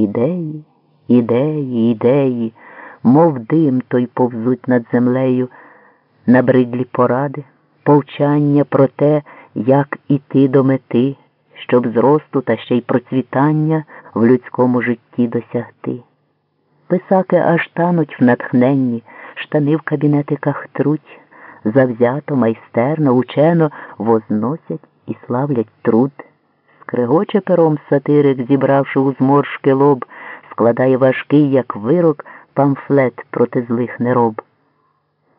Ідеї, ідеї, ідеї, мов дим той повзуть над землею, набридлі поради, повчання про те, як іти до мети, щоб зросту та ще й процвітання в людському житті досягти. Писаки аж тануть в натхненні, штани в кабінетиках труть, завзято, майстерно, учено возносять і славлять труд. Скригоче пером сатирик, зібравши у зморшки лоб, складає важкий, як вирок, памфлет проти злих нероб.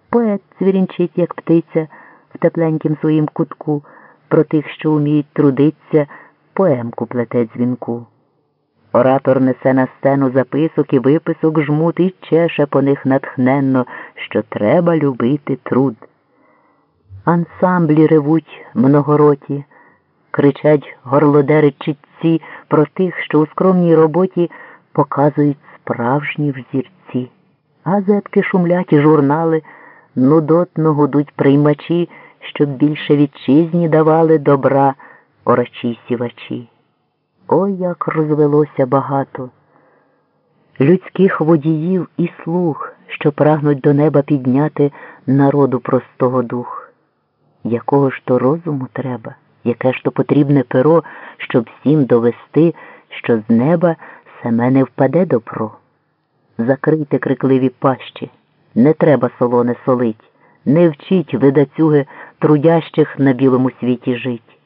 Поет цвірінчить, як птиця, в тепленькім своїм кутку, про тих, що вміють трудиться, поемку плете дзвінку. Оратор несе на сцену записок і виписок жмут і чеше по них натхненно, що треба любити труд. Ансамблі ревуть многороті, кричать горлодери про тих, що у скромній роботі показують справжні взірці. Газетки шумлять і журнали, нудотно гудуть приймачі, щоб більше вітчизні давали добра орачі сівачі. Ой, як розвелося багато людських водіїв і слуг, що прагнуть до неба підняти народу простого дух. Якого ж то розуму треба, яке ж то потрібне перо, щоб всім довести, що з неба саме не впаде добро. Закрийте крикливі пащі, не треба солоне солить, не вчіть видацюги трудящих на білому світі жить.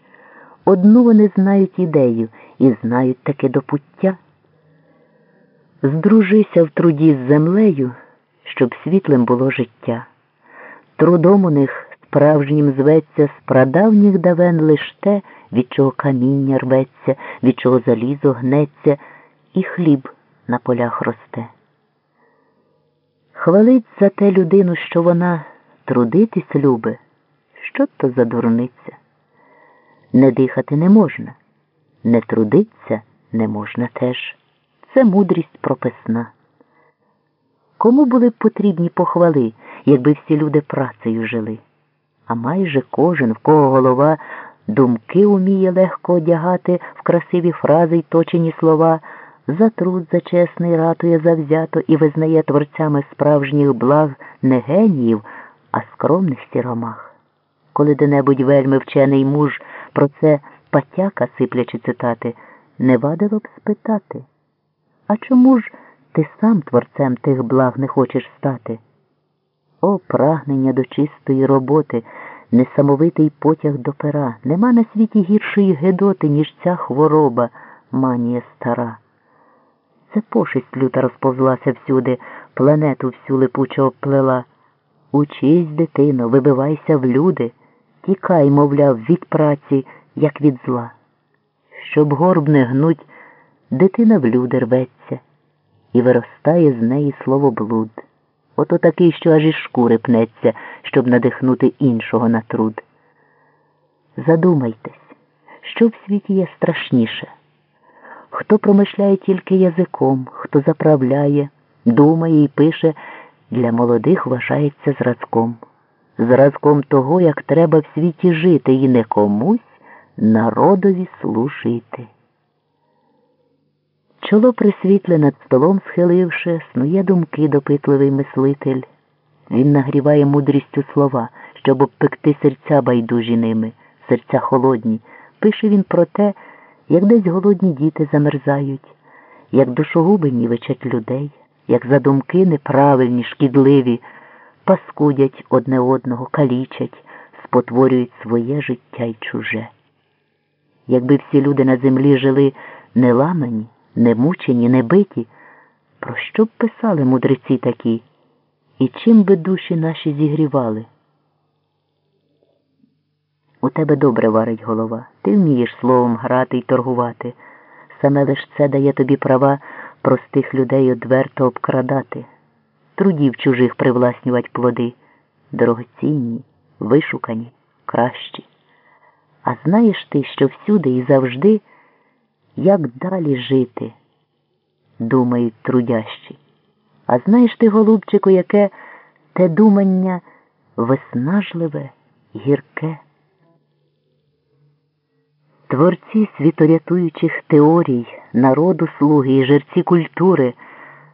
Одну вони знають ідею і знають таке допуття. Здружися в труді з землею, щоб світлим було життя. Трудом у них справжнім зветься з прадавніх давен лиш те, від чого каміння рветься, від чого залізо гнеться, і хліб на полях росте. Хвалить за те людину, що вона трудитись любе, що то за дурниця. Не дихати не можна, не трудиться не можна теж. Це мудрість прописна. Кому були б потрібні похвали, якби всі люди працею жили? А майже кожен, в кого голова думки уміє легко одягати в красиві фрази й точені слова, за труд за чесний ратує завзято і визнає творцями справжніх благ не геніїв, а скромних сіромах. Коли де-небудь вельми вчений муж про це патяка сиплячи цитати, не вадило б спитати. А чому ж ти сам творцем тих благ не хочеш стати? О, прагнення до чистої роботи, несамовитий потяг до пера. Нема на світі гіршої гедоти, ніж ця хвороба, манія стара. Це пошесть люта розповзлася всюди, планету всю липучо обплела. Учись, дитино, вибивайся в люди, тікай, мовляв, від праці, як від зла. Щоб горб не гнуть, дитина в люди рветься, і виростає з неї слово блуд. Ото такий, що аж із шкури пнеться, щоб надихнути іншого на труд. Задумайтесь, що в світі є страшніше. Хто промишляє тільки язиком, хто заправляє, думає і пише, для молодих вважається зразком. Зразком того, як треба в світі жити, і не комусь народові служити. Чоло присвітле над столом схиливши, снує думки допитливий мислитель. Він нагріває мудрістю слова, щоб обпекти серця байдужі ними, серця холодні. Пише він про те, як десь голодні діти замерзають, як душогуби нівечать людей, як задумки неправильні, шкідливі, паскудять одне одного, калічать, спотворюють своє життя й чуже. Якби всі люди на землі жили не ламані, не мучені, не биті, про що б писали мудреці такі, і чим би душі наші зігрівали? У тебе добре варить голова, ти вмієш словом грати й торгувати. Саме лиш це дає тобі права простих людей одверто обкрадати, трудів чужих привласнювати плоди, дорогоцінні, вишукані, кращі. А знаєш ти, що всюди і завжди, як далі жити, думають трудящі. А знаєш ти, голубчику, яке те думання виснажливе, гірке. Творці світорятуючих теорій, народу слуги і жерці культури